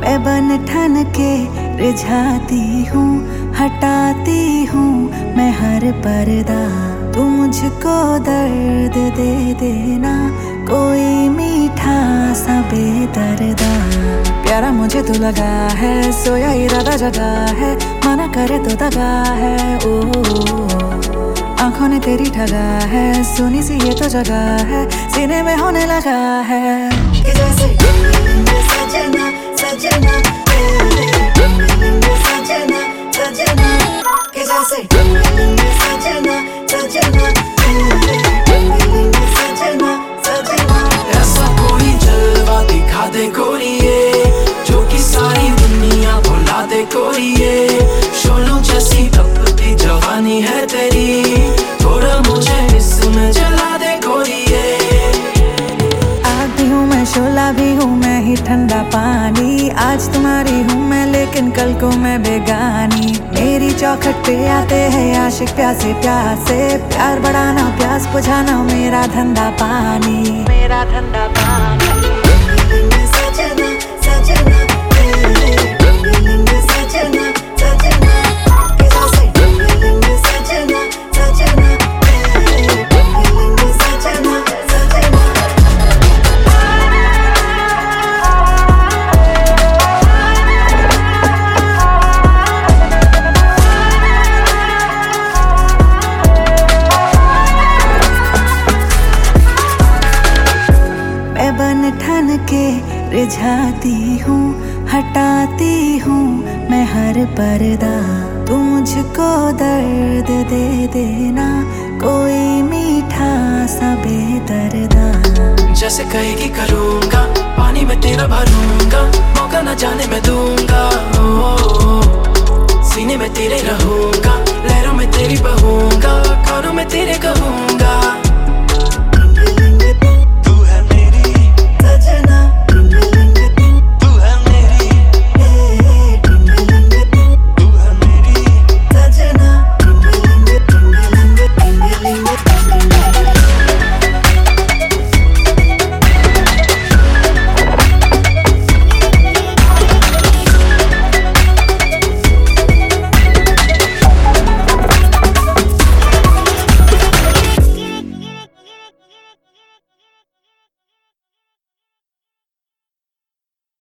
मैं बन ठन के रिझाती हूँ हटाती हूँ। मैं हर पर्दा तू मुझको दर्द दे देना। कोई मीठा सा बेदर्दा। प्यारा मुझे तो लगा है सोया इरादा जगा है। मना करे तो दगा है ओ, ओ, ओ, ओ। आँखों ने तेरी ठगा है सुनी सी ये तो जगह है सीने में होने लगा है। कि जैसे सजना सजना सजना सजना। कि जैसे सजना सजना सजना सजना। ऐसा कोई जलवा दिखा दे गोरिए जो कि सारी दुनिया भुला दे गोरिए मैं शोला भी हूँ मैं ही ठंडा पानी। आज तुम्हारी हूँ मैं, लेकिन कल को मैं बेगानी। मेरी चौखट पे आते हैं आशिक प्यासे प्यासे। प्यार बढ़ाना, प्यास बुझाना, मेरा धंधा पानी। मेरा धंधा पानी। रिझाती हूँ, हटाती हूँ। मैं हर पर्दा तू मुझको दर्द दे देना। कोई मीठा सा बेदर्दा। जैसे कहेगी करूँगा, पानी में तेरा भरूँगा, मौका न जाने मैं दूँगा।